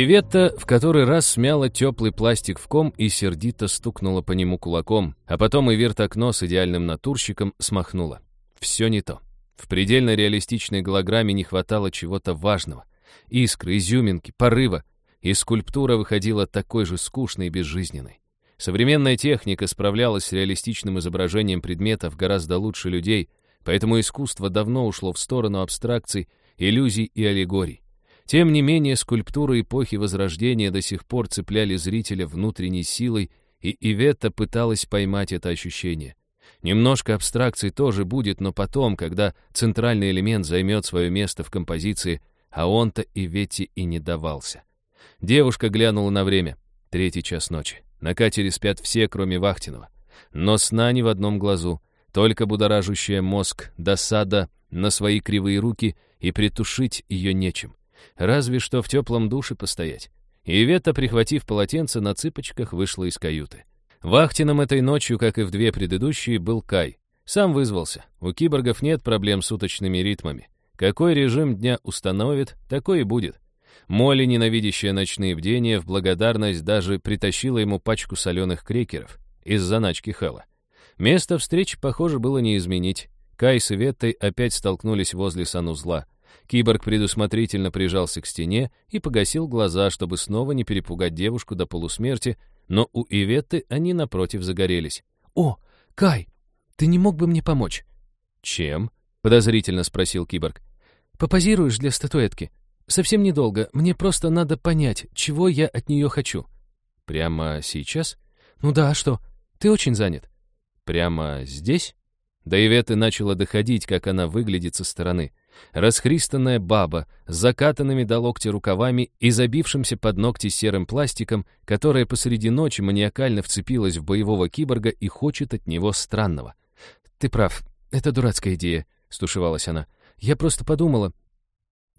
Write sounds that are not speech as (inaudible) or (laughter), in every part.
Иветта в который раз смяла теплый пластик в ком и сердито стукнула по нему кулаком, а потом Иверт окно с идеальным натурщиком смахнула. Все не то. В предельно реалистичной голограмме не хватало чего-то важного. Искры, изюминки, порыва. И скульптура выходила такой же скучной и безжизненной. Современная техника справлялась с реалистичным изображением предметов гораздо лучше людей, поэтому искусство давно ушло в сторону абстракций, иллюзий и аллегорий. Тем не менее, скульптуры эпохи Возрождения до сих пор цепляли зрителя внутренней силой, и Иветта пыталась поймать это ощущение. Немножко абстракций тоже будет, но потом, когда центральный элемент займет свое место в композиции, а он-то и Ветти и не давался. Девушка глянула на время. Третий час ночи. На катере спят все, кроме Вахтинова. Но сна ни в одном глазу, только будоражущая мозг, досада на свои кривые руки, и притушить ее нечем. Разве что в теплом душе постоять. И Ветта, прихватив полотенце, на цыпочках вышла из каюты. Вахтином этой ночью, как и в две предыдущие, был Кай. Сам вызвался. У киборгов нет проблем с уточными ритмами. Какой режим дня установит, такой и будет. Молли, ненавидящая ночные бдения, в благодарность даже притащила ему пачку соленых крекеров из заначки Хэлла. Место встречи, похоже, было не изменить. Кай с Иветтой опять столкнулись возле санузла. Киборг предусмотрительно прижался к стене и погасил глаза, чтобы снова не перепугать девушку до полусмерти, но у Иветты они напротив загорелись. «О, Кай, ты не мог бы мне помочь?» «Чем?» — подозрительно спросил киборг. «Попозируешь для статуэтки? Совсем недолго, мне просто надо понять, чего я от нее хочу». «Прямо сейчас?» «Ну да, а что? Ты очень занят». «Прямо здесь?» До Иветы начало доходить, как она выглядит со стороны. Расхристанная баба с закатанными до локтя рукавами и забившимся под ногти серым пластиком, которая посреди ночи маниакально вцепилась в боевого киборга и хочет от него странного. «Ты прав, это дурацкая идея», — стушевалась она. «Я просто подумала...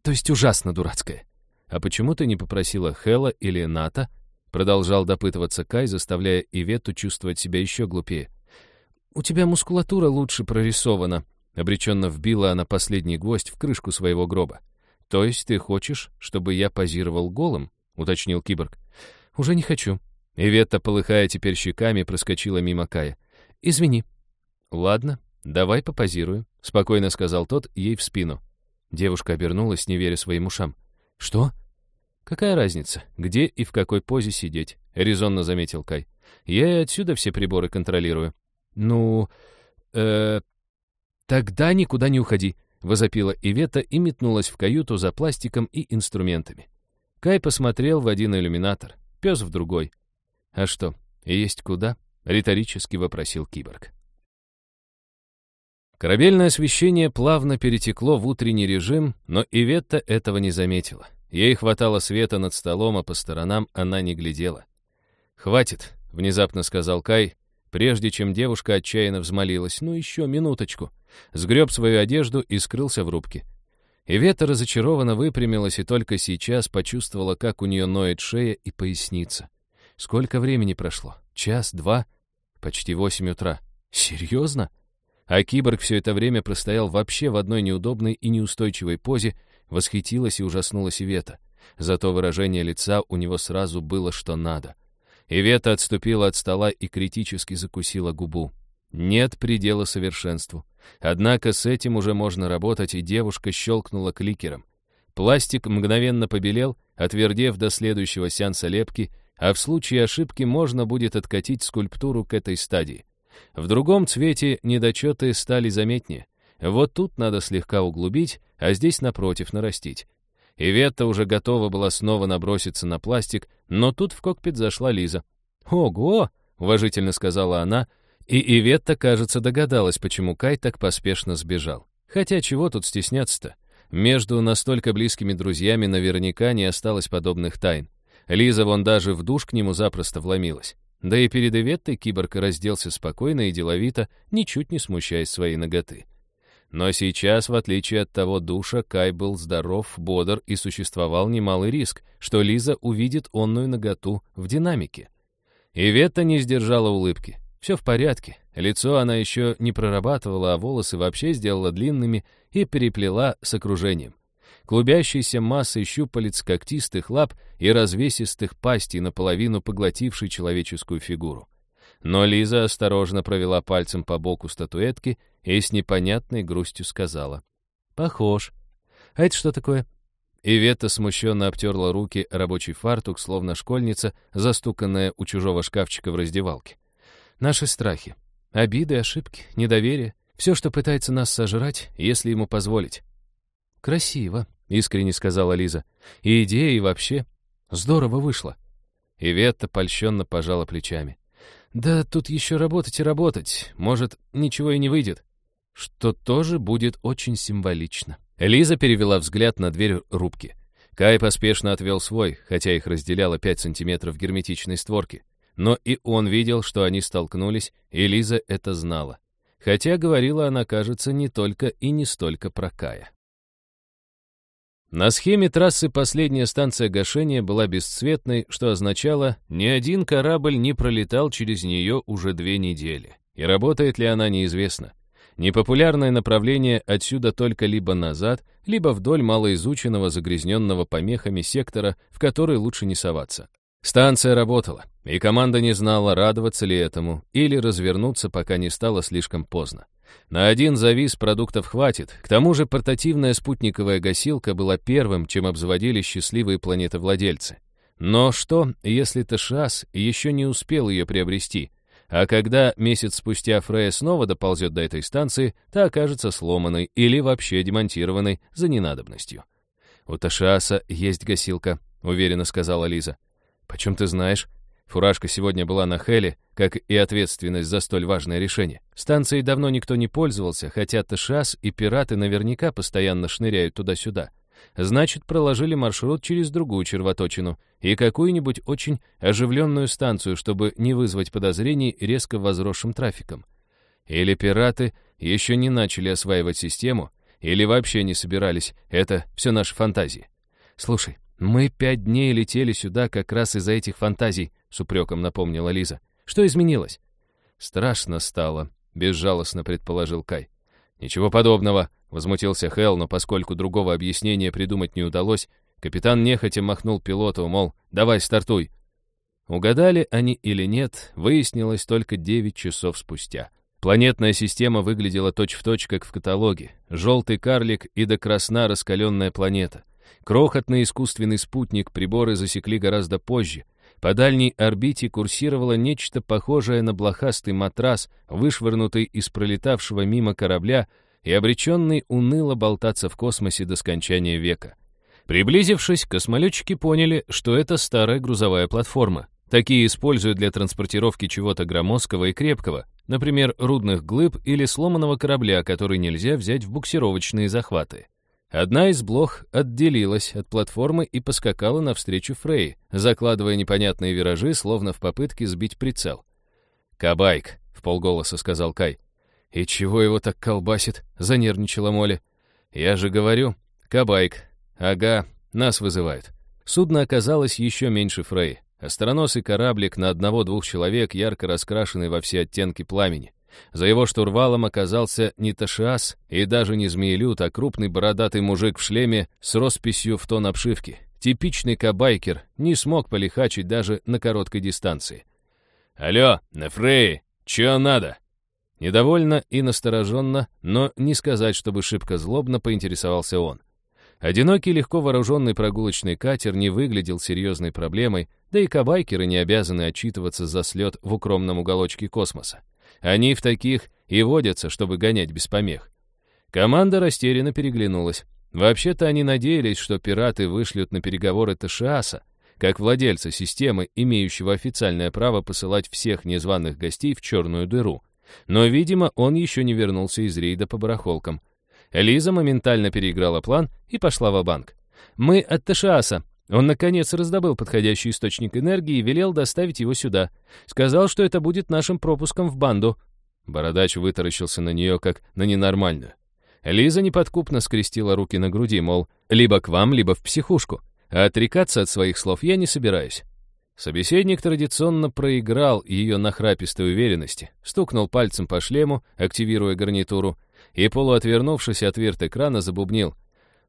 То есть ужасно дурацкая». «А почему ты не попросила Хэлла или Ната?» Продолжал допытываться Кай, заставляя Иветту чувствовать себя еще глупее. «У тебя мускулатура лучше прорисована», Обреченно вбила она последний гвоздь в крышку своего гроба. «То есть ты хочешь, чтобы я позировал голым?» — уточнил киборг. «Уже не хочу». Иветта, полыхая теперь щеками, проскочила мимо Кая. «Извини». «Ладно, давай попозирую», — спокойно сказал тот ей в спину. Девушка обернулась, не веря своим ушам. «Что?» «Какая разница, где и в какой позе сидеть?» — резонно заметил Кай. «Я и отсюда все приборы контролирую». «Ну, э, «Тогда никуда не уходи», — возопила Ивета и метнулась в каюту за пластиком и инструментами. Кай посмотрел в один иллюминатор, пес в другой. «А что, есть куда?» — риторически вопросил киборг. Корабельное освещение плавно перетекло в утренний режим, но Иветта этого не заметила. Ей хватало света над столом, а по сторонам она не глядела. «Хватит», — внезапно сказал Кай, прежде чем девушка отчаянно взмолилась. «Ну еще минуточку» сгреб свою одежду и скрылся в рубке. Ивета разочарованно выпрямилась и только сейчас почувствовала, как у нее ноет шея и поясница. Сколько времени прошло? Час, два? Почти восемь утра. Серьезно? А киборг все это время простоял вообще в одной неудобной и неустойчивой позе, восхитилась и ужаснулась Ивета. Зато выражение лица у него сразу было что надо. Ивета отступила от стола и критически закусила губу. Нет предела совершенству. Однако с этим уже можно работать, и девушка щелкнула кликером. Пластик мгновенно побелел, отвердев до следующего сеанса лепки, а в случае ошибки можно будет откатить скульптуру к этой стадии. В другом цвете недочеты стали заметнее. Вот тут надо слегка углубить, а здесь, напротив, нарастить. Иветта уже готова была снова наброситься на пластик, но тут в кокпит зашла Лиза. «Ого!» — уважительно сказала она, и Иветта, кажется, догадалась, почему Кай так поспешно сбежал. Хотя чего тут стесняться-то? Между настолько близкими друзьями наверняка не осталось подобных тайн. Лиза вон даже в душ к нему запросто вломилась. Да и перед Иветтой киборг разделся спокойно и деловито, ничуть не смущаясь своей ноготы. Но сейчас, в отличие от того душа, Кай был здоров, бодр и существовал немалый риск, что Лиза увидит онную ноготу в динамике. Иветта не сдержала улыбки. Все в порядке. Лицо она еще не прорабатывала, а волосы вообще сделала длинными и переплела с окружением. клубящейся массой щупалец когтистых лап и развесистых пастей, наполовину поглотившей человеческую фигуру. Но Лиза осторожно провела пальцем по боку статуэтки и с непонятной грустью сказала. «Похож. А это что такое?» Ивета смущенно обтерла руки рабочий фартук, словно школьница, застуканная у чужого шкафчика в раздевалке. «Наши страхи. Обиды, ошибки, недоверие. Все, что пытается нас сожрать, если ему позволить». «Красиво», — искренне сказала Лиза. «И идея, и вообще. Здорово вышло». Иветта польщенно пожала плечами. «Да тут еще работать и работать. Может, ничего и не выйдет». Что тоже будет очень символично. Лиза перевела взгляд на дверь рубки. Кай поспешно отвел свой, хотя их разделяло 5 сантиметров герметичной створки. Но и он видел, что они столкнулись, и Лиза это знала. Хотя говорила она, кажется, не только и не столько про Кая. На схеме трассы последняя станция гашения была бесцветной, что означало, ни один корабль не пролетал через нее уже две недели. И работает ли она, неизвестно. Непопулярное направление отсюда только либо назад, либо вдоль малоизученного загрязненного помехами сектора, в который лучше не соваться. Станция работала, и команда не знала, радоваться ли этому или развернуться, пока не стало слишком поздно. На один завис продуктов хватит, к тому же портативная спутниковая гасилка была первым, чем обзаводились счастливые планетовладельцы. Но что, если Ташас еще не успел ее приобрести, а когда месяц спустя Фрея снова доползет до этой станции, та окажется сломанной или вообще демонтированной за ненадобностью. «У Ташиаса есть гасилка», — уверенно сказала Лиза. «Почем ты знаешь?» Фуражка сегодня была на Хеле, как и ответственность за столь важное решение. Станцией давно никто не пользовался, хотя Ташиас и пираты наверняка постоянно шныряют туда-сюда. Значит, проложили маршрут через другую червоточину и какую-нибудь очень оживленную станцию, чтобы не вызвать подозрений резко возросшим трафиком. Или пираты еще не начали осваивать систему, или вообще не собирались, это все наши фантазии. Слушай, мы пять дней летели сюда как раз из-за этих фантазий, с упреком напомнила Лиза. Что изменилось? Страшно стало, безжалостно предположил Кай. Ничего подобного, Возмутился Хелл, но поскольку другого объяснения придумать не удалось, капитан нехотя махнул пилоту, мол, давай стартуй. Угадали они или нет, выяснилось только 9 часов спустя. Планетная система выглядела точь-в-точь, точь, как в каталоге. Желтый карлик и до красна раскаленная планета. Крохотный искусственный спутник приборы засекли гораздо позже. По дальней орбите курсировало нечто похожее на блохастый матрас, вышвырнутый из пролетавшего мимо корабля, и обреченный уныло болтаться в космосе до скончания века. Приблизившись, космолетчики поняли, что это старая грузовая платформа. Такие используют для транспортировки чего-то громоздкого и крепкого, например, рудных глыб или сломанного корабля, который нельзя взять в буксировочные захваты. Одна из блох отделилась от платформы и поскакала навстречу Фрей, закладывая непонятные виражи, словно в попытке сбить прицел. «Кабайк», — в полголоса сказал Кай. «И чего его так колбасит?» — занервничала Молли. «Я же говорю, кабайк. Ага, нас вызывают». Судно оказалось еще меньше Фрей. Остроносый кораблик на одного-двух человек, ярко раскрашенный во все оттенки пламени. За его штурвалом оказался не Ташиас и даже не Змеелют, а крупный бородатый мужик в шлеме с росписью в тон обшивки. Типичный кабайкер, не смог полихачить даже на короткой дистанции. «Алло, на Фрей, чё надо?» Недовольно и настороженно, но не сказать, чтобы шибко злобно поинтересовался он. Одинокий, легко вооруженный прогулочный катер не выглядел серьезной проблемой, да и кабайкеры не обязаны отчитываться за слет в укромном уголочке космоса. Они в таких и водятся, чтобы гонять без помех. Команда растерянно переглянулась. Вообще-то они надеялись, что пираты вышлют на переговоры Ташиаса, как владельца системы, имеющего официальное право посылать всех незваных гостей в черную дыру — но, видимо, он еще не вернулся из рейда по барахолкам. Лиза моментально переиграла план и пошла в банк «Мы от Ташиаса. Он, наконец, раздобыл подходящий источник энергии и велел доставить его сюда. Сказал, что это будет нашим пропуском в банду». Бородач вытаращился на нее, как на ненормальную. Лиза неподкупно скрестила руки на груди, мол, либо к вам, либо в психушку. А отрекаться от своих слов я не собираюсь. Собеседник традиционно проиграл ее нахрапистой уверенности, стукнул пальцем по шлему, активируя гарнитуру, и, полуотвернувшись от верт экрана, забубнил.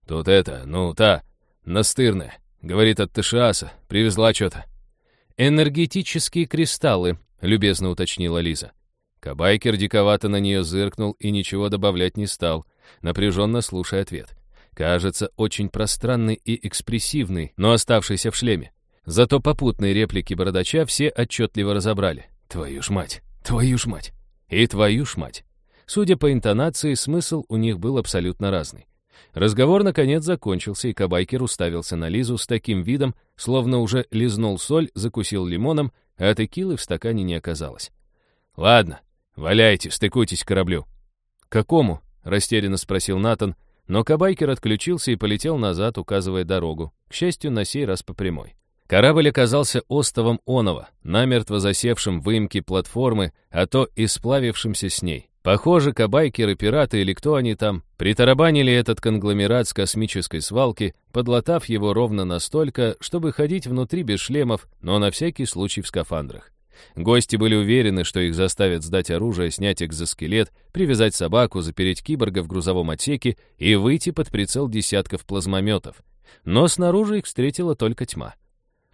Тут это, ну, та, настырная. Говорит, от Тышиаса. Привезла что-то. «Энергетические кристаллы», — любезно уточнила Лиза. Кабайкер диковато на нее зыркнул и ничего добавлять не стал, напряженно слушая ответ. Кажется, очень пространный и экспрессивный, но оставшийся в шлеме. Зато попутные реплики бородача все отчетливо разобрали. «Твою ж мать! Твою ж мать!» И «твою ж мать!» Судя по интонации, смысл у них был абсолютно разный. Разговор, наконец, закончился, и Кабайкер уставился на Лизу с таким видом, словно уже лизнул соль, закусил лимоном, а текилы в стакане не оказалось. «Ладно, валяйте, стыкуйтесь к кораблю». «Какому?» — растерянно спросил Натан, но Кабайкер отключился и полетел назад, указывая дорогу, к счастью, на сей раз по прямой. Корабль оказался остовом Онова, намертво засевшим в выемке платформы, а то и сплавившимся с ней. Похоже, кабайкеры, пираты или кто они там, притарабанили этот конгломерат с космической свалки, подлатав его ровно настолько, чтобы ходить внутри без шлемов, но на всякий случай в скафандрах. Гости были уверены, что их заставят сдать оружие, снять экзоскелет, привязать собаку, запереть киборга в грузовом отсеке и выйти под прицел десятков плазмометов. Но снаружи их встретила только тьма.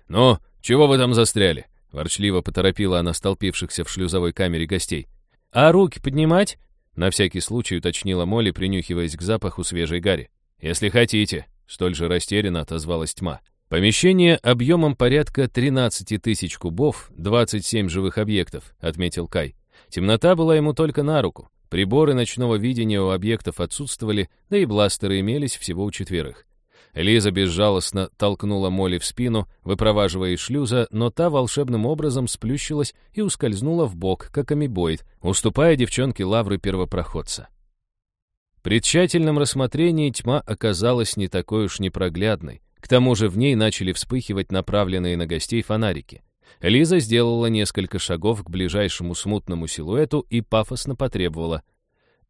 «Ну, чего вы там застряли?» — ворчливо поторопила она столпившихся в шлюзовой камере гостей. «А руки поднимать?» — на всякий случай уточнила Молли, принюхиваясь к запаху свежей гари. «Если хотите», — столь же растерянно отозвалась тьма. «Помещение объемом порядка 13 тысяч кубов, 27 живых объектов», — отметил Кай. Темнота была ему только на руку. Приборы ночного видения у объектов отсутствовали, да и бластеры имелись всего у четверых. Лиза безжалостно толкнула Молли в спину, выпроваживая из шлюза, но та волшебным образом сплющилась и ускользнула в бок, как амебоид, уступая девчонке лавры первопроходца. При тщательном рассмотрении тьма оказалась не такой уж непроглядной. К тому же в ней начали вспыхивать направленные на гостей фонарики. Лиза сделала несколько шагов к ближайшему смутному силуэту и пафосно потребовала.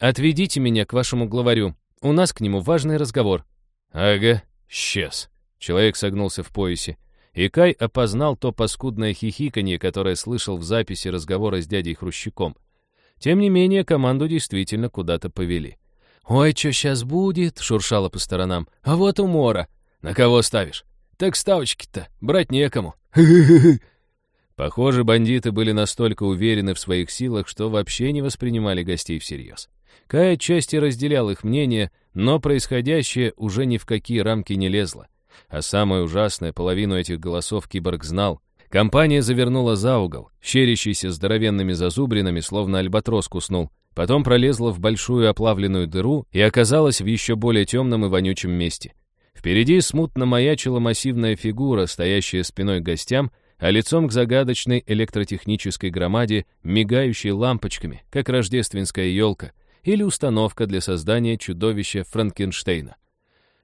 «Отведите меня к вашему главарю. У нас к нему важный разговор». «Ага», Щес. Человек согнулся в поясе. И Кай опознал то паскудное хихиканье, которое слышал в записи разговора с дядей Хрущиком. Тем не менее, команду действительно куда-то повели. «Ой, что сейчас будет?» — шуршало по сторонам. «А вот умора. На кого ставишь?» «Так ставочки-то брать некому». (laughs) Похоже, бандиты были настолько уверены в своих силах, что вообще не воспринимали гостей всерьез. Кай отчасти разделял их мнение, но происходящее уже ни в какие рамки не лезло. А самое ужасное, половину этих голосов киборг знал. Компания завернула за угол, щерящийся здоровенными зазубринами, словно альбатрос куснул. Потом пролезла в большую оплавленную дыру и оказалась в еще более темном и вонючем месте. Впереди смутно маячила массивная фигура, стоящая спиной к гостям, а лицом к загадочной электротехнической громаде, мигающей лампочками, как рождественская елка — или установка для создания чудовища Франкенштейна.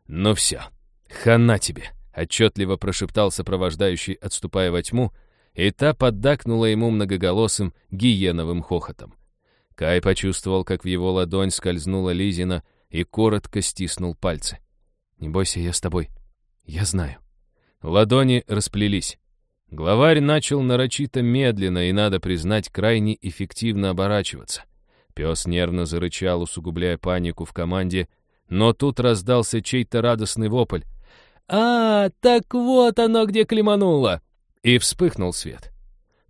«Ну все, хана тебе!» — отчетливо прошептал сопровождающий, отступая во тьму, и та поддакнула ему многоголосым гиеновым хохотом. Кай почувствовал, как в его ладонь скользнула Лизина и коротко стиснул пальцы. «Не бойся, я с тобой. Я знаю». Ладони расплелись. Главарь начал нарочито медленно и, надо признать, крайне эффективно оборачиваться. Пес нервно зарычал, усугубляя панику в команде, но тут раздался чей-то радостный вопль. «А, так вот оно где клемануло!» И вспыхнул свет.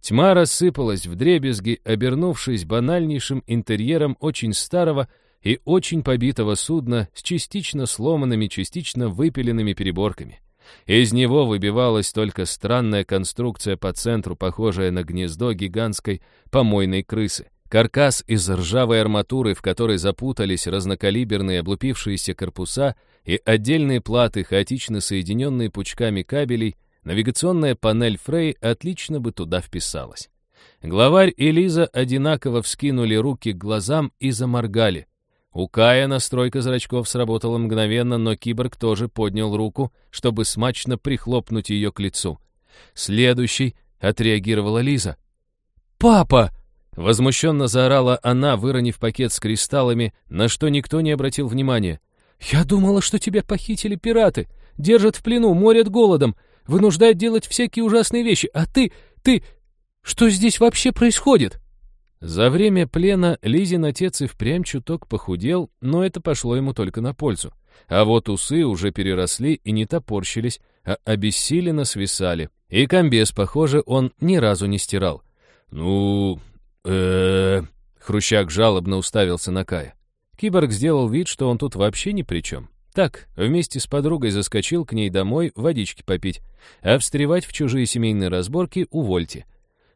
Тьма рассыпалась в дребезги, обернувшись банальнейшим интерьером очень старого и очень побитого судна с частично сломанными, частично выпиленными переборками. Из него выбивалась только странная конструкция по центру, похожая на гнездо гигантской помойной крысы. Каркас из ржавой арматуры, в которой запутались разнокалиберные облупившиеся корпуса и отдельные платы, хаотично соединенные пучками кабелей, навигационная панель Фрей отлично бы туда вписалась. Главарь и Лиза одинаково вскинули руки к глазам и заморгали. У Кая настройка зрачков сработала мгновенно, но киборг тоже поднял руку, чтобы смачно прихлопнуть ее к лицу. Следующий отреагировала Лиза. «Папа!» Возмущенно заорала она, выронив пакет с кристаллами, на что никто не обратил внимания. «Я думала, что тебя похитили пираты, держат в плену, морят голодом, вынуждают делать всякие ужасные вещи, а ты, ты... Что здесь вообще происходит?» За время плена Лизин отец и впрямь чуток похудел, но это пошло ему только на пользу. А вот усы уже переросли и не топорщились, а обессиленно свисали. И комбез, похоже, он ни разу не стирал. «Ну, э Хрущак жалобно уставился на Кая. Киборг сделал вид, что он тут вообще ни при чем. Так, вместе с подругой заскочил к ней домой водички попить, а встревать в чужие семейные разборки увольте.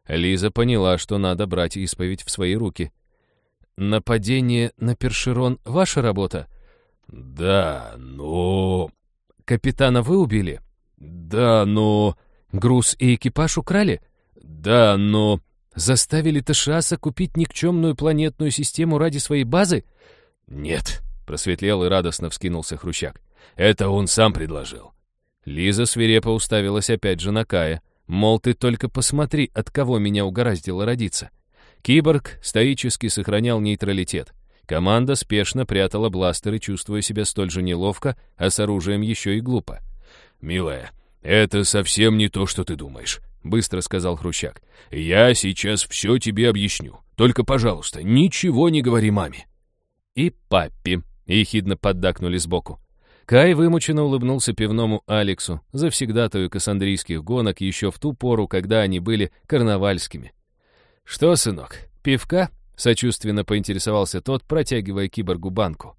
Лиза поняла, что надо брать исповедь в свои руки. «Нападение на Першерон — ваша работа?» «Да, но...» «Капитана вы убили?» «Да, но...» «Груз и экипаж украли?» «Да, но...» «Заставили Ташаса купить никчемную планетную систему ради своей базы?» «Нет», — просветлел и радостно вскинулся Хрущак. «Это он сам предложил». Лиза свирепо уставилась опять же на Кая. Мол, ты только посмотри, от кого меня угораздило родиться. Киборг стоически сохранял нейтралитет. Команда спешно прятала бластеры, чувствуя себя столь же неловко, а с оружием еще и глупо. «Милая, это совсем не то, что ты думаешь», — быстро сказал Хрущак. «Я сейчас все тебе объясню. Только, пожалуйста, ничего не говори маме». «И папе», — ехидно поддакнули сбоку. Кай вымученно улыбнулся пивному Алексу, завсегдатую кассандрийских гонок еще в ту пору, когда они были карнавальскими. «Что, сынок, пивка?» — сочувственно поинтересовался тот, протягивая киборгу банку.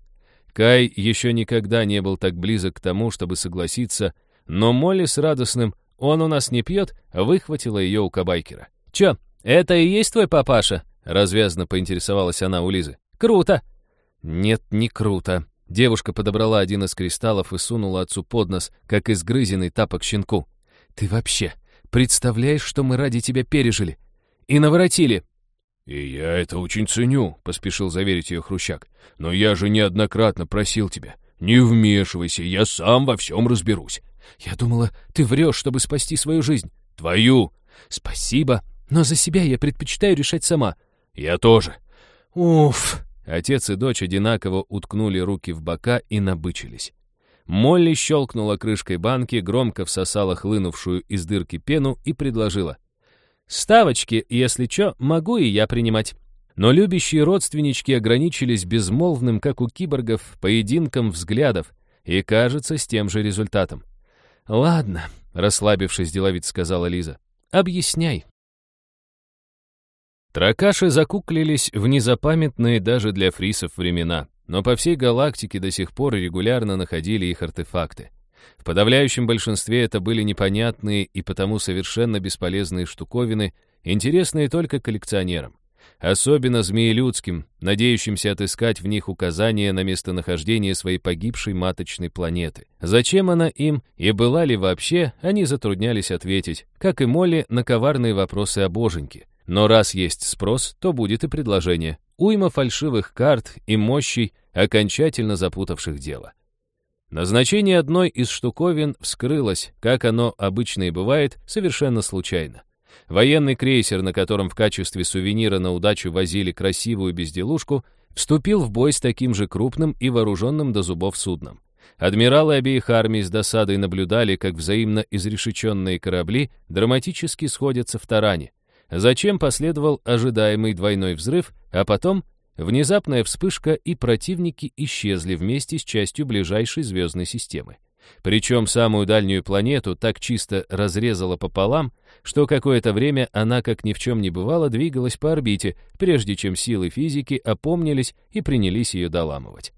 Кай еще никогда не был так близок к тому, чтобы согласиться, но Молли с радостным «он у нас не пьет» выхватила ее у кабайкера. «Че, это и есть твой папаша?» — развязно поинтересовалась она у Лизы. «Круто!» «Нет, не круто», Девушка подобрала один из кристаллов и сунула отцу под нос, как изгрызенный тапок щенку. «Ты вообще представляешь, что мы ради тебя пережили? И наворотили!» «И я это очень ценю», — поспешил заверить ее Хрущак. «Но я же неоднократно просил тебя. Не вмешивайся, я сам во всем разберусь». «Я думала, ты врешь, чтобы спасти свою жизнь». «Твою!» «Спасибо, но за себя я предпочитаю решать сама». «Я тоже». «Уф!» Отец и дочь одинаково уткнули руки в бока и набычились. Молли щелкнула крышкой банки, громко всосала хлынувшую из дырки пену и предложила. «Ставочки, если чё, могу и я принимать». Но любящие родственнички ограничились безмолвным, как у киборгов, поединком взглядов, и, кажется, с тем же результатом. «Ладно», — расслабившись, деловит сказала Лиза, — «объясняй». Тракаши закуклились в незапамятные даже для фрисов времена, но по всей галактике до сих пор регулярно находили их артефакты. В подавляющем большинстве это были непонятные и потому совершенно бесполезные штуковины, интересные только коллекционерам. Особенно змеелюдским, надеющимся отыскать в них указания на местонахождение своей погибшей маточной планеты. Зачем она им и была ли вообще, они затруднялись ответить, как и Молли на коварные вопросы о боженьке. Но раз есть спрос, то будет и предложение. Уйма фальшивых карт и мощей, окончательно запутавших дело. Назначение одной из штуковин вскрылось, как оно обычно и бывает, совершенно случайно. Военный крейсер, на котором в качестве сувенира на удачу возили красивую безделушку, вступил в бой с таким же крупным и вооруженным до зубов судном. Адмиралы обеих армий с досадой наблюдали, как взаимно изрешеченные корабли драматически сходятся в таране, Зачем последовал ожидаемый двойной взрыв, а потом внезапная вспышка, и противники исчезли вместе с частью ближайшей звездной системы. Причем самую дальнюю планету так чисто разрезала пополам, что какое-то время она, как ни в чем не бывало, двигалась по орбите, прежде чем силы физики опомнились и принялись ее доламывать.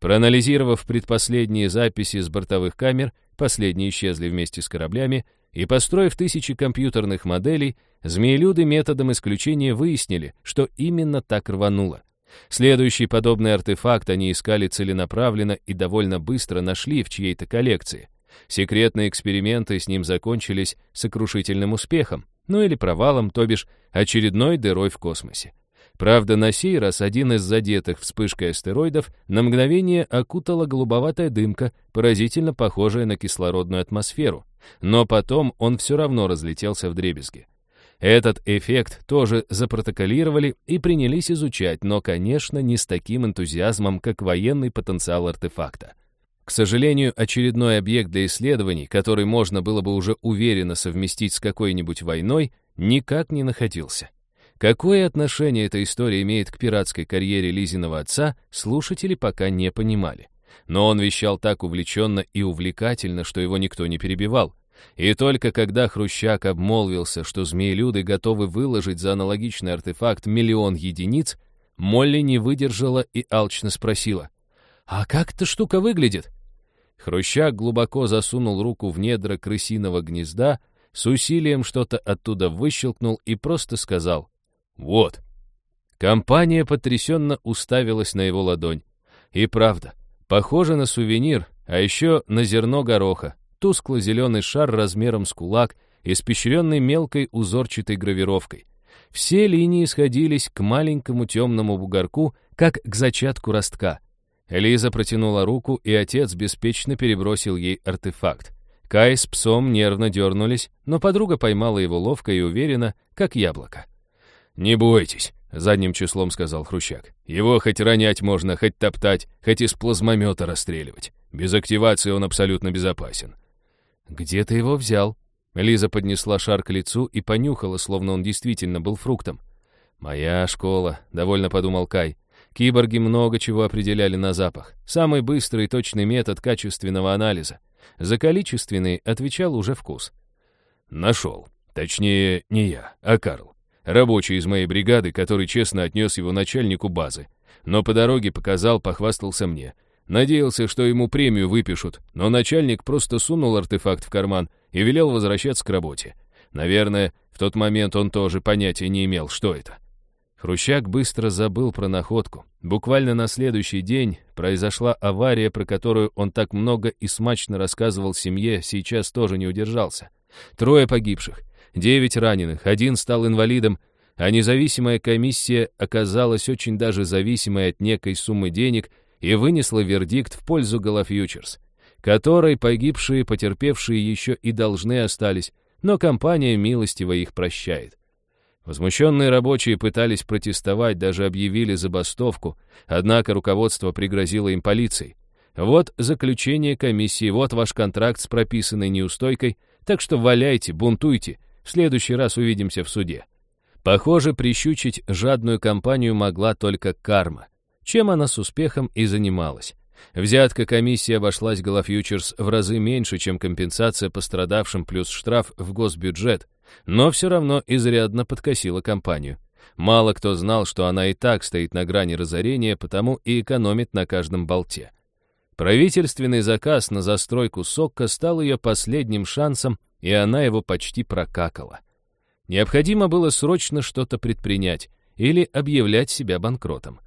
Проанализировав предпоследние записи с бортовых камер, последние исчезли вместе с кораблями, и, построив тысячи компьютерных моделей, змеелюды методом исключения выяснили, что именно так рвануло. Следующий подобный артефакт они искали целенаправленно и довольно быстро нашли в чьей-то коллекции. Секретные эксперименты с ним закончились сокрушительным успехом, ну или провалом, то бишь очередной дырой в космосе. Правда, на сей раз один из задетых вспышкой астероидов на мгновение окутала голубоватая дымка, поразительно похожая на кислородную атмосферу, но потом он все равно разлетелся в дребезги. Этот эффект тоже запротоколировали и принялись изучать, но, конечно, не с таким энтузиазмом, как военный потенциал артефакта. К сожалению, очередной объект для исследований, который можно было бы уже уверенно совместить с какой-нибудь войной, никак не находился. Какое отношение эта история имеет к пиратской карьере Лизиного отца, слушатели пока не понимали. Но он вещал так увлеченно и увлекательно, что его никто не перебивал. И только когда Хрущак обмолвился, что змеелюды готовы выложить за аналогичный артефакт миллион единиц, Молли не выдержала и алчно спросила, «А как эта штука выглядит?» Хрущак глубоко засунул руку в недра крысиного гнезда, с усилием что-то оттуда выщелкнул и просто сказал «Вот». Компания потрясенно уставилась на его ладонь. И правда, похоже на сувенир, а еще на зерно гороха, тускло-зеленый шар размером с кулак, испещренный мелкой узорчатой гравировкой. Все линии сходились к маленькому темному бугорку, как к зачатку ростка. Лиза протянула руку, и отец беспечно перебросил ей артефакт. Кай с псом нервно дернулись, но подруга поймала его ловко и уверенно, как яблоко. «Не бойтесь», — задним числом сказал Хрущак. «Его хоть ронять можно, хоть топтать, хоть из плазмомета расстреливать. Без активации он абсолютно безопасен. «Где ты его взял?» Лиза поднесла шар к лицу и понюхала, словно он действительно был фруктом. «Моя школа», — довольно подумал Кай. Киборги много чего определяли на запах. Самый быстрый и точный метод качественного анализа. За количественный отвечал уже вкус. «Нашел. Точнее, не я, а Карл. Рабочий из моей бригады, который честно отнес его начальнику базы. Но по дороге показал, похвастался мне. Надеялся, что ему премию выпишут, но начальник просто сунул артефакт в карман и велел возвращаться к работе. Наверное, в тот момент он тоже понятия не имел, что это. Хрущак быстро забыл про находку. Буквально на следующий день произошла авария, про которую он так много и смачно рассказывал семье, сейчас тоже не удержался. Трое погибших, девять раненых, один стал инвалидом, а независимая комиссия оказалась очень даже зависимой от некой суммы денег и вынесла вердикт в пользу Голофьючерс, которой погибшие потерпевшие еще и должны остались, но компания милостиво их прощает. Возмущенные рабочие пытались протестовать, даже объявили забастовку, однако руководство пригрозило им полицией. Вот заключение комиссии, вот ваш контракт с прописанной неустойкой, так что валяйте, бунтуйте, в следующий раз увидимся в суде. Похоже, прищучить жадную компанию могла только карма чем она с успехом и занималась. Взятка комиссии обошлась Голофьючерс в разы меньше, чем компенсация пострадавшим плюс штраф в госбюджет, но все равно изрядно подкосила компанию. Мало кто знал, что она и так стоит на грани разорения, потому и экономит на каждом болте. Правительственный заказ на застройку Сокка стал ее последним шансом, и она его почти прокакала. Необходимо было срочно что-то предпринять или объявлять себя банкротом.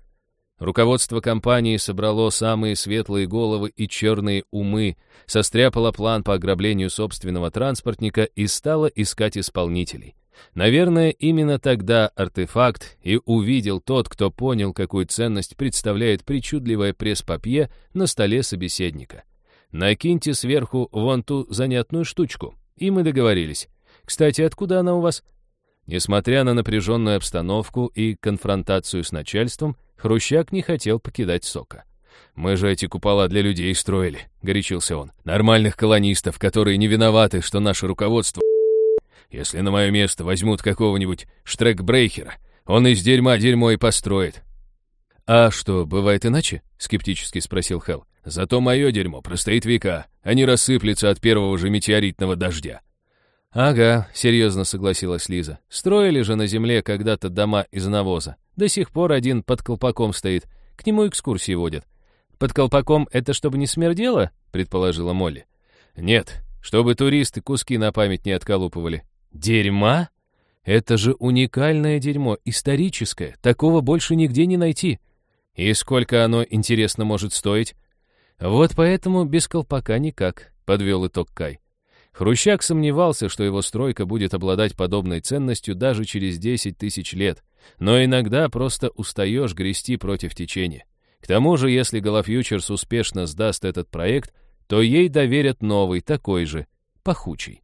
Руководство компании собрало самые светлые головы и черные умы, состряпало план по ограблению собственного транспортника и стало искать исполнителей. Наверное, именно тогда артефакт и увидел тот, кто понял, какую ценность представляет причудливое пресс-папье на столе собеседника. Накиньте сверху вон ту занятную штучку, и мы договорились. Кстати, откуда она у вас? Несмотря на напряженную обстановку и конфронтацию с начальством, Хрущак не хотел покидать сока. «Мы же эти купола для людей строили», — горячился он. «Нормальных колонистов, которые не виноваты, что наше руководство... Если на мое место возьмут какого-нибудь штрекбрейхера, он из дерьма дерьмо и построит». «А что, бывает иначе?» — скептически спросил Хелл. «Зато мое дерьмо простоит века, а не рассыплется от первого же метеоритного дождя». «Ага», — серьезно согласилась Лиза. «Строили же на земле когда-то дома из навоза. До сих пор один под колпаком стоит. К нему экскурсии водят». «Под колпаком это чтобы не смердело?» — предположила Молли. «Нет, чтобы туристы куски на память не отколупывали». «Дерьма? Это же уникальное дерьмо, историческое. Такого больше нигде не найти. И сколько оно, интересно, может стоить?» «Вот поэтому без колпака никак», — подвел итог Кай. Хрущак сомневался, что его стройка будет обладать подобной ценностью даже через 10 тысяч лет, но иногда просто устаешь грести против течения. К тому же, если Голофьючерс успешно сдаст этот проект, то ей доверят новый, такой же, пахучий.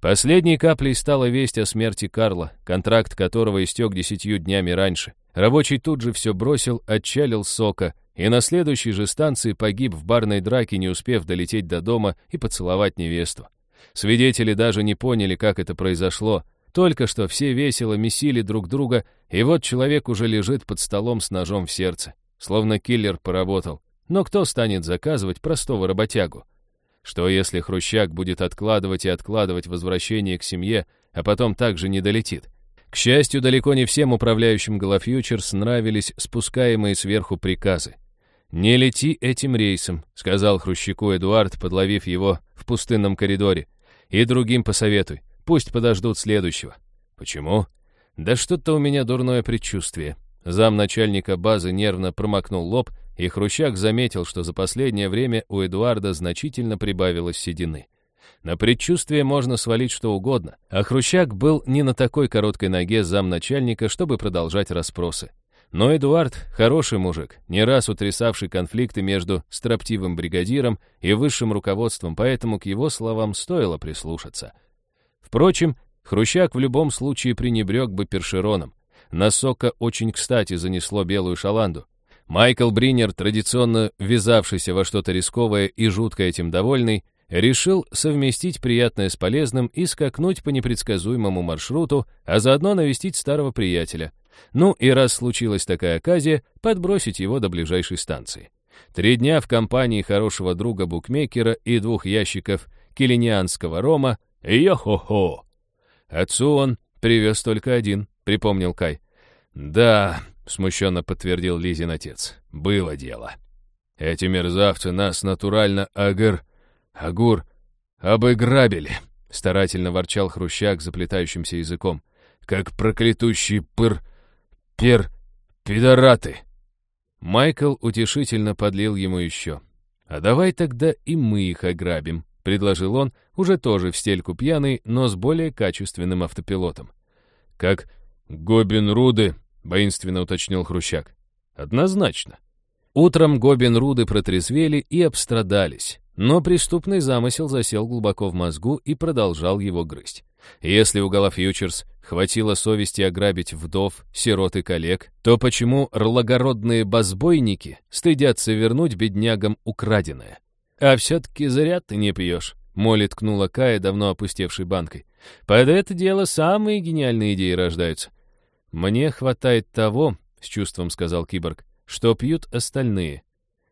Последней каплей стала весть о смерти Карла, контракт которого истек десятью днями раньше. Рабочий тут же все бросил, отчалил сока, и на следующей же станции погиб в барной драке, не успев долететь до дома и поцеловать невесту. Свидетели даже не поняли, как это произошло. Только что все весело месили друг друга, и вот человек уже лежит под столом с ножом в сердце. Словно киллер поработал. но кто станет заказывать простого работягу? Что если Хрущак будет откладывать и откладывать возвращение к семье, а потом также не долетит? К счастью, далеко не всем управляющим Голофьючерс нравились спускаемые сверху приказы. «Не лети этим рейсом», — сказал Хрущаку Эдуард, подловив его в пустынном коридоре. «И другим посоветуй, пусть подождут следующего». «Почему?» «Да что-то у меня дурное предчувствие». Зам начальника базы нервно промокнул лоб, и Хрущак заметил, что за последнее время у Эдуарда значительно прибавилось седины. На предчувствие можно свалить что угодно, а Хрущак был не на такой короткой ноге замначальника, чтобы продолжать расспросы. Но Эдуард — хороший мужик, не раз утрясавший конфликты между строптивым бригадиром и высшим руководством, поэтому к его словам стоило прислушаться. Впрочем, Хрущак в любом случае пренебрег бы першероном. На очень кстати занесло белую шаланду. Майкл Бринер, традиционно ввязавшийся во что-то рисковое и жутко этим довольный, решил совместить приятное с полезным и скакнуть по непредсказуемому маршруту, а заодно навестить старого приятеля. Ну и раз случилась такая оказия, подбросить его до ближайшей станции. Три дня в компании хорошего друга букмекера и двух ящиков келенианского рома «Йо-хо-хо!». Отцу он привез только один, припомнил Кай. «Да», — смущенно подтвердил Лизин отец, — «было дело. Эти мерзавцы нас натурально агр «Агур, обыграбили!» — старательно ворчал Хрущак заплетающимся языком. «Как проклятущий пыр... пер... пидораты!» Майкл утешительно подлил ему еще. «А давай тогда и мы их ограбим», — предложил он, уже тоже в стельку пьяный, но с более качественным автопилотом. «Как Гобин Руды», — воинственно уточнил Хрущак. «Однозначно». Утром Гобин Руды протрезвели и обстрадались. Но преступный замысел засел глубоко в мозгу и продолжал его грызть. Если у Галафьючерс хватило совести ограбить вдов, сирот и коллег, то почему рлагородные базбойники стыдятся вернуть беднягам украденное? «А все-таки зря ты не пьешь», — Молли ткнула Кая давно опустевшей банкой. «Под это дело самые гениальные идеи рождаются». «Мне хватает того», — с чувством сказал киборг, — «что пьют остальные.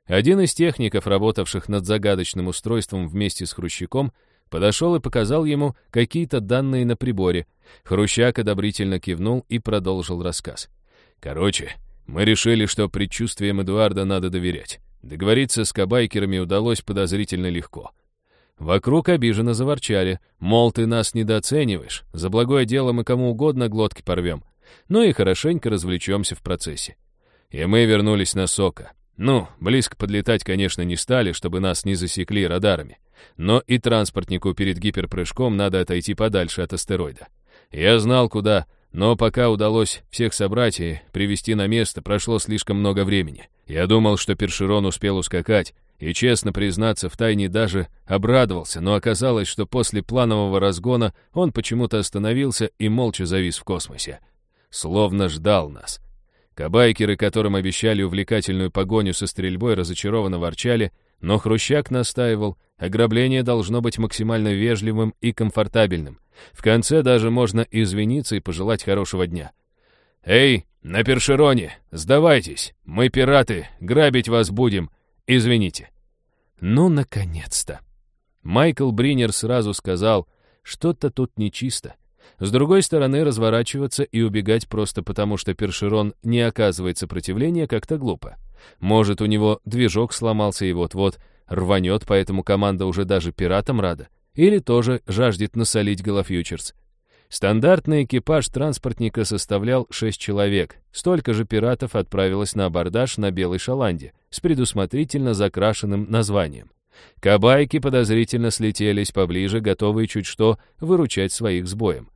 Один из техников, работавших над загадочным устройством вместе с Хрущаком, подошел и показал ему какие-то данные на приборе. Хрущак одобрительно кивнул и продолжил рассказ. «Короче, мы решили, что предчувствиям Эдуарда надо доверять. Договориться с кабайкерами удалось подозрительно легко. Вокруг обиженно заворчали, мол, ты нас недооцениваешь, за благое дело мы кому угодно глотки порвем. Ну и хорошенько развлечемся в процессе. И мы вернулись на Сока. Ну, близко подлетать, конечно, не стали, чтобы нас не засекли радарами. Но и транспортнику перед гиперпрыжком надо отойти подальше от астероида. Я знал, куда, но пока удалось всех собрать и привести на место, прошло слишком много времени. Я думал, что Першерон успел ускакать, и, честно признаться, втайне даже обрадовался, но оказалось, что после планового разгона он почему-то остановился и молча завис в космосе. Словно ждал нас. Кабайкеры, которым обещали увлекательную погоню со стрельбой, разочарованно ворчали, но Хрущак настаивал, ограбление должно быть максимально вежливым и комфортабельным. В конце даже можно извиниться и пожелать хорошего дня. «Эй, на Першероне, сдавайтесь, мы пираты, грабить вас будем, извините». Ну, наконец-то. Майкл Бринер сразу сказал, что-то тут нечисто. С другой стороны, разворачиваться и убегать просто потому, что Першерон не оказывает сопротивления, как-то глупо. Может, у него движок сломался и вот-вот рванет, поэтому команда уже даже пиратам рада. Или тоже жаждет насолить Голофьючерс. Стандартный экипаж транспортника составлял 6 человек. Столько же пиратов отправилось на абордаж на Белой Шаланде с предусмотрительно закрашенным названием. Кабайки подозрительно слетелись поближе, готовые чуть что выручать своих с боем.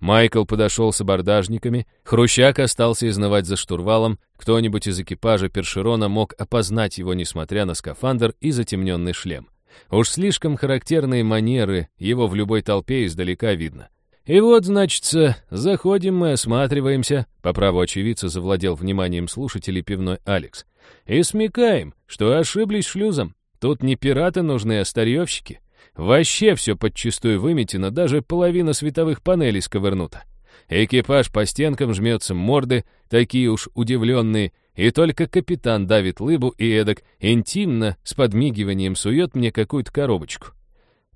Майкл подошел с абордажниками, Хрущак остался изнывать за штурвалом, кто-нибудь из экипажа Першерона мог опознать его, несмотря на скафандр и затемненный шлем. Уж слишком характерные манеры, его в любой толпе издалека видно. «И вот, значится, заходим мы, осматриваемся», — по праву очевидца завладел вниманием слушателей пивной Алекс. «И смекаем, что ошиблись шлюзом. Тут не пираты нужны, а старьевщики. Вообще все подчистую выметено, даже половина световых панелей сковырнута. Экипаж по стенкам жмется морды, такие уж удивленные, и только капитан давит лыбу и эдак интимно с подмигиванием сует мне какую-то коробочку.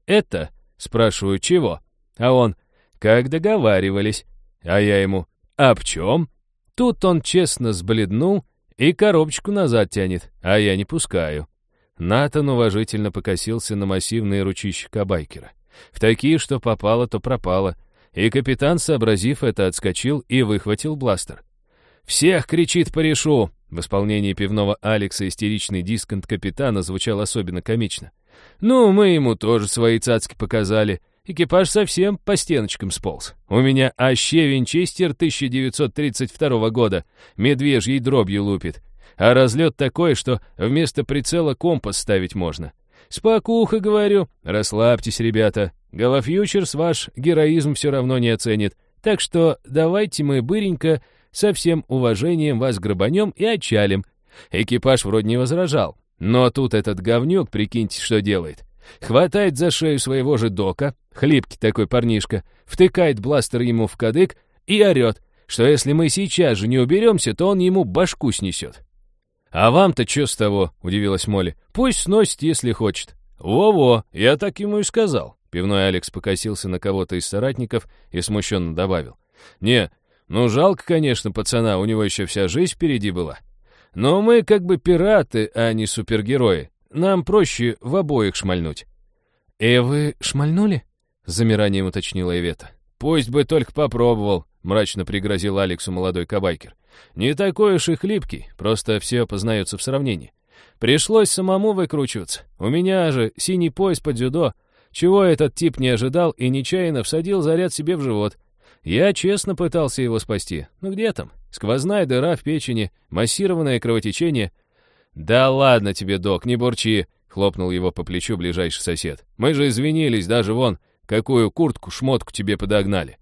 «Это?» — спрашиваю, «чего?» А он «Как договаривались?» А я ему «А в чем?» Тут он честно сбледнул и коробочку назад тянет, а я не пускаю. Натан уважительно покосился на массивные ручища байкера. В такие, что попало, то пропало. И капитан, сообразив это, отскочил и выхватил бластер. «Всех кричит порешу!» В исполнении пивного Алекса истеричный дисконт капитана звучал особенно комично. «Ну, мы ему тоже свои цацки показали. Экипаж совсем по стеночкам сполз. У меня аще винчестер 1932 года. Медвежьей дробью лупит. А разлет такой, что вместо прицела компас ставить можно. Спокуха, говорю. Расслабьтесь, ребята. Голофьючерс ваш героизм все равно не оценит. Так что давайте мы быренько со всем уважением вас грабанем и отчалим. Экипаж вроде не возражал. Но тут этот говнюк, прикиньте, что делает. Хватает за шею своего же дока, хлипкий такой парнишка, втыкает бластер ему в кадык и орет, что если мы сейчас же не уберемся, то он ему башку снесет. «А вам-то что с того?» — удивилась Молли. «Пусть сносит, если хочет». «Во-во, я так ему и сказал». Пивной Алекс покосился на кого-то из соратников и смущенно добавил. «Не, ну жалко, конечно, пацана, у него еще вся жизнь впереди была. Но мы как бы пираты, а не супергерои. Нам проще в обоих шмальнуть». «И вы шмальнули?» — с замиранием уточнила Ивета. «Пусть бы только попробовал», — мрачно пригрозил Алексу молодой кабайкер. «Не такой уж и хлипкий, просто все познается в сравнении. Пришлось самому выкручиваться. У меня же синий пояс под дзюдо, чего этот тип не ожидал и нечаянно всадил заряд себе в живот. Я честно пытался его спасти. Ну где там? Сквозная дыра в печени, массированное кровотечение. «Да ладно тебе, док, не бурчи», — хлопнул его по плечу ближайший сосед. «Мы же извинились, даже вон, какую куртку-шмотку тебе подогнали».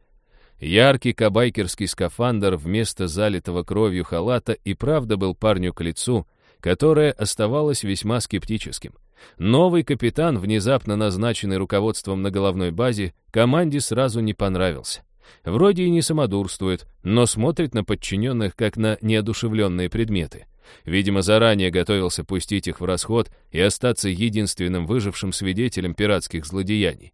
Яркий кабайкерский скафандр вместо залитого кровью халата и правда был парню к лицу, которое оставалось весьма скептическим. Новый капитан, внезапно назначенный руководством на головной базе, команде сразу не понравился. Вроде и не самодурствует, но смотрит на подчиненных как на неодушевленные предметы. Видимо, заранее готовился пустить их в расход и остаться единственным выжившим свидетелем пиратских злодеяний.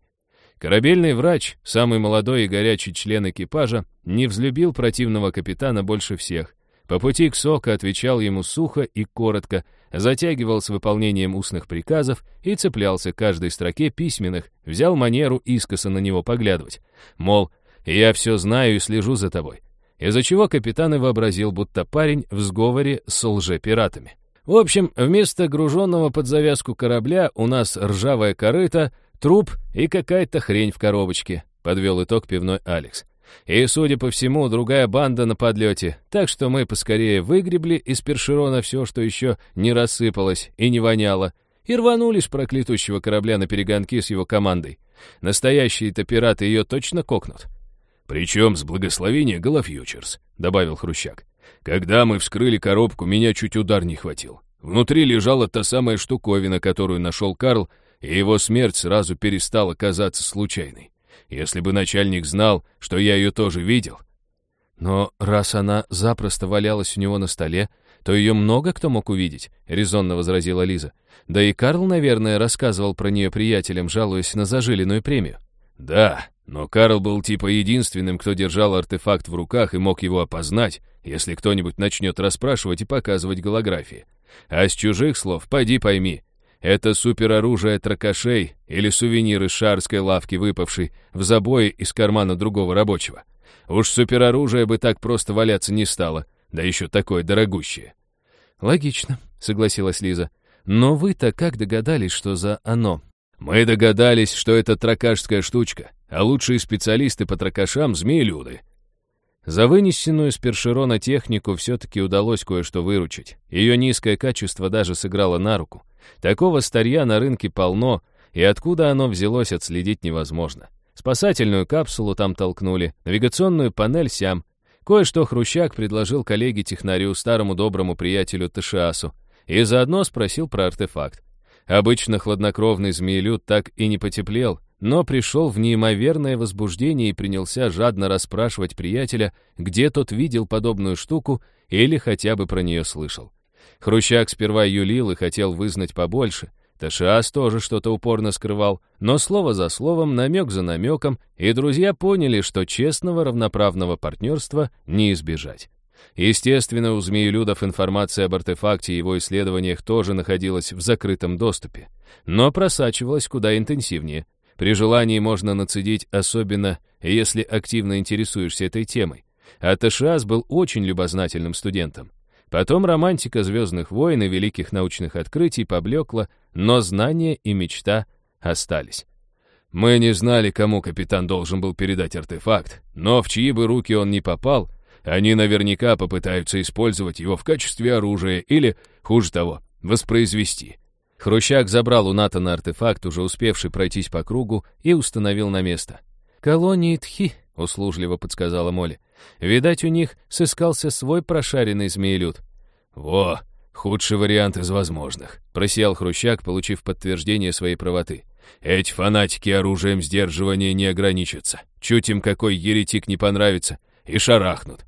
Корабельный врач, самый молодой и горячий член экипажа, не взлюбил противного капитана больше всех. По пути к Сока отвечал ему сухо и коротко, затягивал с выполнением устных приказов и цеплялся к каждой строке письменных, взял манеру искоса на него поглядывать. Мол, я все знаю и слежу за тобой. Из-за чего капитан и вообразил, будто парень в сговоре с лже-пиратами. В общем, вместо груженного под завязку корабля у нас ржавая корыта, труп и какая-то хрень в коробочке, подвел итог пивной Алекс. И, судя по всему, другая банда на подлете, так что мы поскорее выгребли из першерона все, что еще не рассыпалось и не воняло, и рванули с проклятущего корабля на перегонки с его командой. Настоящие-то пираты ее точно кокнут. «Причем с благословения Голофьючерс», — добавил Хрущак. «Когда мы вскрыли коробку, меня чуть удар не хватил. Внутри лежала та самая штуковина, которую нашел Карл, и его смерть сразу перестала казаться случайной. Если бы начальник знал, что я ее тоже видел...» «Но раз она запросто валялась у него на столе, то ее много кто мог увидеть», — резонно возразила Лиза. «Да и Карл, наверное, рассказывал про нее приятелям, жалуясь на зажиленную премию». «Да, но Карл был типа единственным, кто держал артефакт в руках и мог его опознать, если кто-нибудь начнет расспрашивать и показывать голографии. А с чужих слов, поди пойми, это супероружие тракашей или сувенир из шарской лавки, выпавший в забое из кармана другого рабочего. Уж супероружие бы так просто валяться не стало, да еще такое дорогущее. «Логично», — согласилась Лиза. «Но вы-то как догадались, что за оно?» «Мы догадались, что это тракашская штучка, а лучшие специалисты по тракашам — змеелюды. За вынесенную с першерона технику все-таки удалось кое-что выручить. Ее низкое качество даже сыграло на руку. Такого старья на рынке полно, и откуда оно взялось, отследить невозможно. Спасательную капсулу там толкнули, навигационную панель сям. Кое-что Хрущак предложил коллеге-технарю, старому доброму приятелю Тышиасу, и заодно спросил про артефакт. Обычно хладнокровный змеелюд так и не потеплел, но пришел в неимоверное возбуждение и принялся жадно расспрашивать приятеля, где тот видел подобную штуку или хотя бы про нее слышал. Хрущак сперва юлил и хотел вызнать побольше. Ташиас тоже что-то упорно скрывал, но слово за словом, намек за намеком, и друзья поняли, что честного равноправного партнерства не избежать. Естественно, у змеелюдов информация об артефакте и его исследованиях тоже находилась в закрытом доступе, но просачивалась куда интенсивнее. При желании можно нацедить, особенно если активно интересуешься этой темой. А Ташиас был очень любознательным студентом. Потом романтика «Звездных войн» и великих научных открытий поблекла, но знания и мечта остались. Мы не знали, кому капитан должен был передать артефакт, но в чьи бы руки он не попал, они наверняка попытаются использовать его в качестве оружия или, хуже того, воспроизвести. Хрущак забрал у Натана артефакт, уже успевший пройтись по кругу, и установил на место. «Колонии Тхи», — услужливо подсказала Молли. «Видать, у них сыскался свой прошаренный змеелюд». «Во, худший вариант из возможных», — просиял Хрущак, получив подтверждение своей правоты. «Эти фанатики оружием сдерживания не ограничатся. Чуть им какой еретик не понравится, и шарахнут.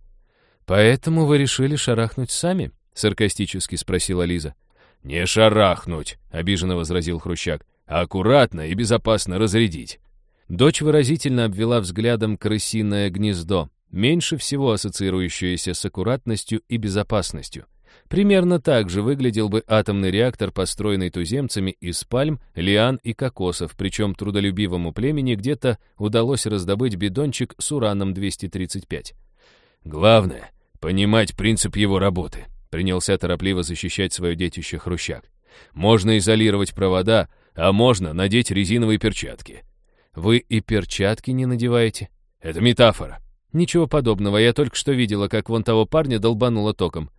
«Поэтому вы решили шарахнуть сами?» — саркастически спросила Лиза. «Не шарахнуть», — обиженно возразил Хрущак, «а аккуратно и безопасно разрядить». Дочь выразительно обвела взглядом крысиное гнездо, меньше всего ассоциирующееся с аккуратностью и безопасностью. Примерно так же выглядел бы атомный реактор, построенный туземцами из пальм, лиан и кокосов, причем трудолюбивому племени где-то удалось раздобыть бидончик с ураном-235. «Главное Понимать принцип его работы. Принялся торопливо защищать свое детище Хрущак. Можно изолировать провода, а можно надеть резиновые перчатки. Вы и перчатки не надеваете? Это метафора. Ничего подобного, я только что видела, как вон того парня долбануло током.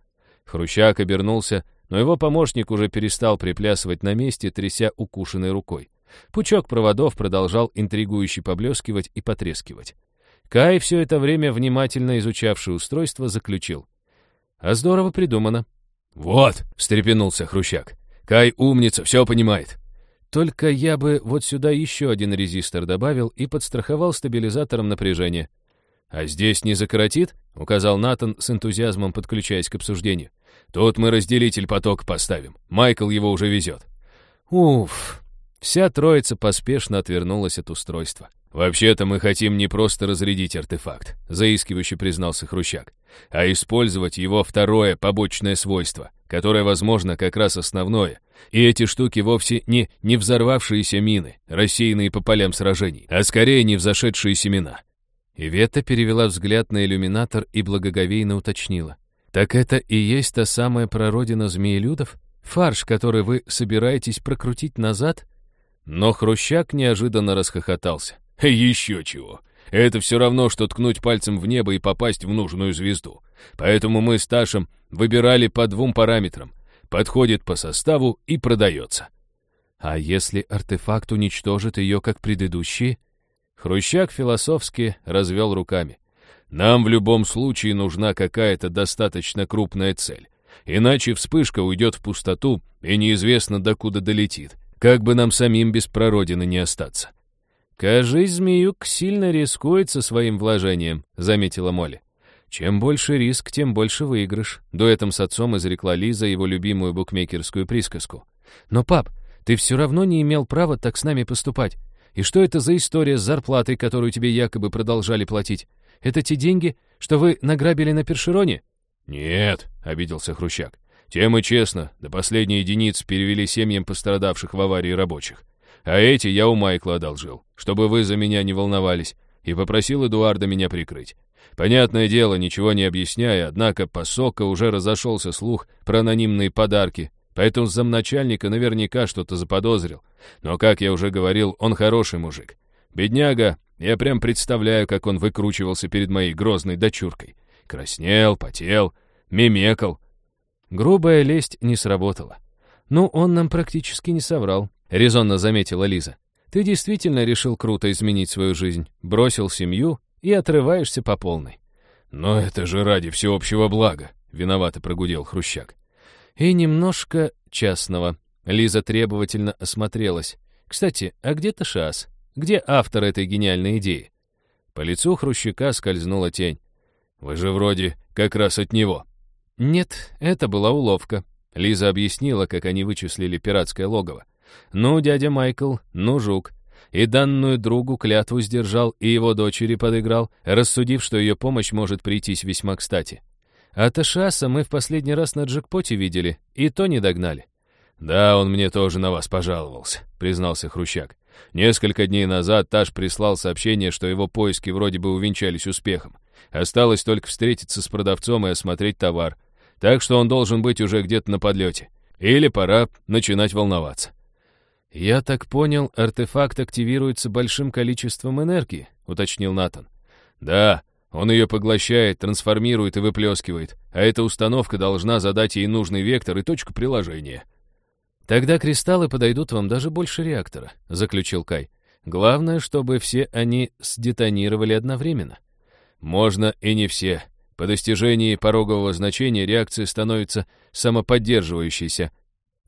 Хрущак обернулся, но его помощник уже перестал приплясывать на месте, тряся укушенной рукой. Пучок проводов продолжал интригующе поблескивать и потрескивать. Кай, все это время внимательно изучавший устройство, заключил. «А здорово придумано». «Вот», — встрепенулся Хрущак. «Кай умница, все понимает». «Только я бы вот сюда еще один резистор добавил и подстраховал стабилизатором напряжения». «А здесь не закоротит?» — указал Натан с энтузиазмом, подключаясь к обсуждению. «Тут мы разделитель потока поставим. Майкл его уже везет». «Уф!» Вся троица поспешно отвернулась от устройства. «Вообще-то мы хотим не просто разрядить артефакт», — заискивающе признался Хрущак, «а использовать его второе побочное свойство, которое, возможно, как раз основное. И эти штуки вовсе не не взорвавшиеся мины, рассеянные по полям сражений, а скорее не взошедшие семена». Ивета перевела взгляд на иллюминатор и благоговейно уточнила. «Так это и есть та самая прародина змеелюдов? Фарш, который вы собираетесь прокрутить назад?» Но Хрущак неожиданно расхохотался. (laughs) Еще чего. Это все равно, что ткнуть пальцем в небо и попасть в нужную звезду. Поэтому мы с Ташем выбирали по двум параметрам. Подходит по составу и продается. А если артефакт уничтожит ее, как предыдущие? Хрущак философски развел руками. Нам в любом случае нужна какая-то достаточно крупная цель. Иначе вспышка уйдет в пустоту, и неизвестно, докуда долетит. Как бы нам самим без прародины не остаться. «Кажись, змеюк сильно рискует со своим вложением», — заметила Молли. «Чем больше риск, тем больше выигрыш», — дуэтом с отцом изрекла Лиза его любимую букмекерскую присказку. «Но, пап, ты все равно не имел права так с нами поступать. И что это за история с зарплатой, которую тебе якобы продолжали платить? Это те деньги, что вы награбили на Першероне?» «Нет», — обиделся Хрущак. «Тем и честно, до последней единиц перевели семьям пострадавших в аварии рабочих. А эти я у Майкла одолжил, чтобы вы за меня не волновались, и попросил Эдуарда меня прикрыть. Понятное дело, ничего не объясняя, однако по Сока уже разошелся слух про анонимные подарки, поэтому замначальника наверняка что-то заподозрил. Но, как я уже говорил, он хороший мужик. Бедняга, я прям представляю, как он выкручивался перед моей грозной дочуркой. Краснел, потел, мемекал. Грубая лесть не сработала. Ну, он нам практически не соврал. — резонно заметила Лиза. «Ты действительно решил круто изменить свою жизнь, бросил семью и отрываешься по полной». «Но это же ради всеобщего блага», — виновато прогудел Хрущак. «И немножко частного». Лиза требовательно осмотрелась. «Кстати, а где Ташас? Где автор этой гениальной идеи? По лицу Хрущака скользнула тень. «Вы же вроде как раз от него». «Нет, это была уловка». Лиза объяснила, как они вычислили пиратское логово. «Ну, дядя Майкл, ну, жук. И данную другу клятву сдержал, и его дочери подыграл, рассудив, что ее помощь может прийтись весьма кстати. А Ташаса мы в последний раз на джекпоте видели, и то не догнали». «Да, он мне тоже на вас пожаловался», — признался Хрущак. Несколько дней назад Таш прислал сообщение, что его поиски вроде бы увенчались успехом. Осталось только встретиться с продавцом и осмотреть товар. Так что он должен быть уже где-то на подлете. Или пора начинать волноваться. «Я так понял, артефакт активируется большим количеством энергии», — уточнил Натан. «Да, он ее поглощает, трансформирует и выплескивает, а эта установка должна задать ей нужный вектор и точку приложения». «Тогда кристаллы подойдут вам даже больше реактора», — заключил Кай. «Главное, чтобы все они сдетонировали одновременно». «Можно и не все. По достижении порогового значения реакция становится самоподдерживающейся»,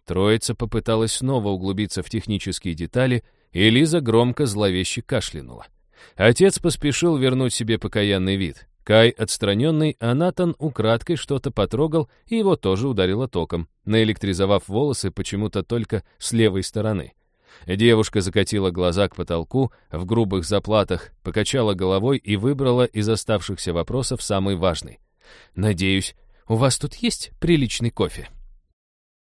Троица попыталась снова углубиться в технические детали, и Лиза громко зловеще кашлянула. Отец поспешил вернуть себе покаянный вид. Кай отстраненный, а Натан украдкой что-то потрогал, и его тоже ударило током, наэлектризовав волосы почему-то только с левой стороны. Девушка закатила глаза к потолку в грубых заплатах, покачала головой и выбрала из оставшихся вопросов самый важный. «Надеюсь, у вас тут есть приличный кофе?»